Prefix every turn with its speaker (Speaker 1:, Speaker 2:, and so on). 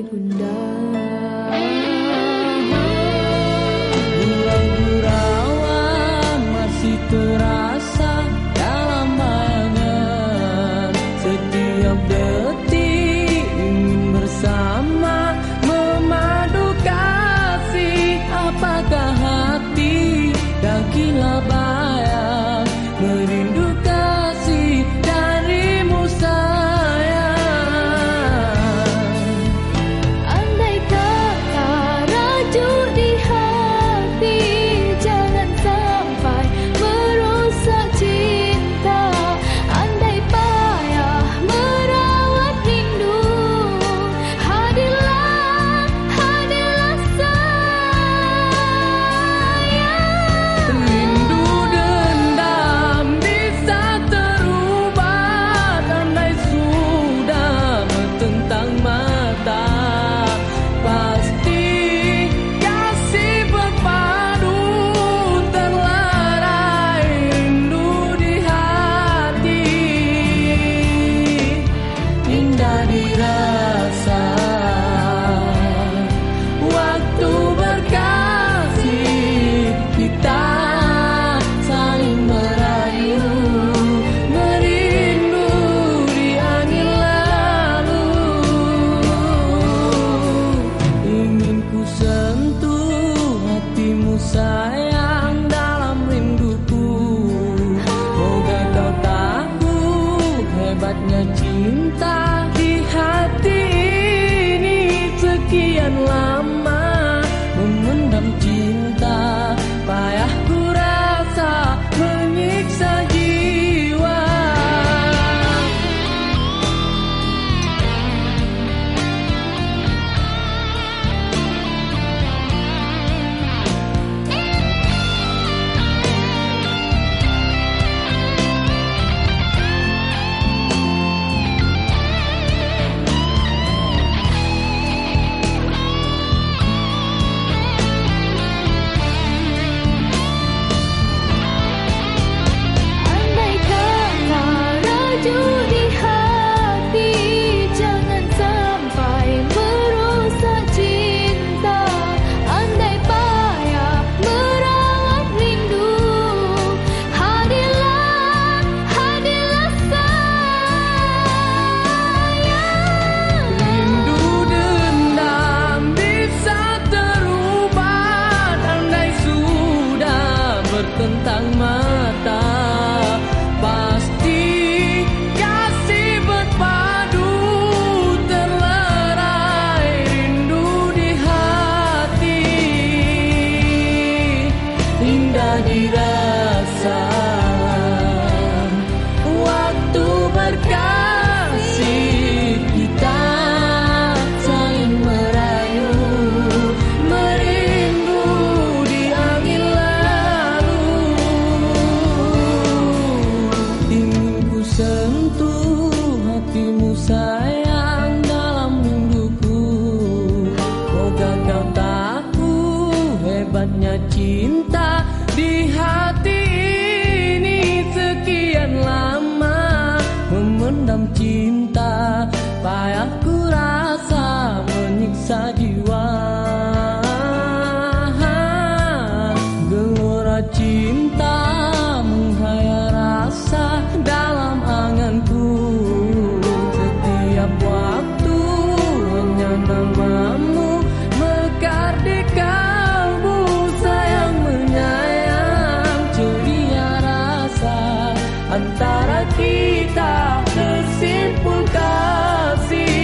Speaker 1: ibunda
Speaker 2: cinta di hati ini sekianlah. 云 kita bersimpul kasih.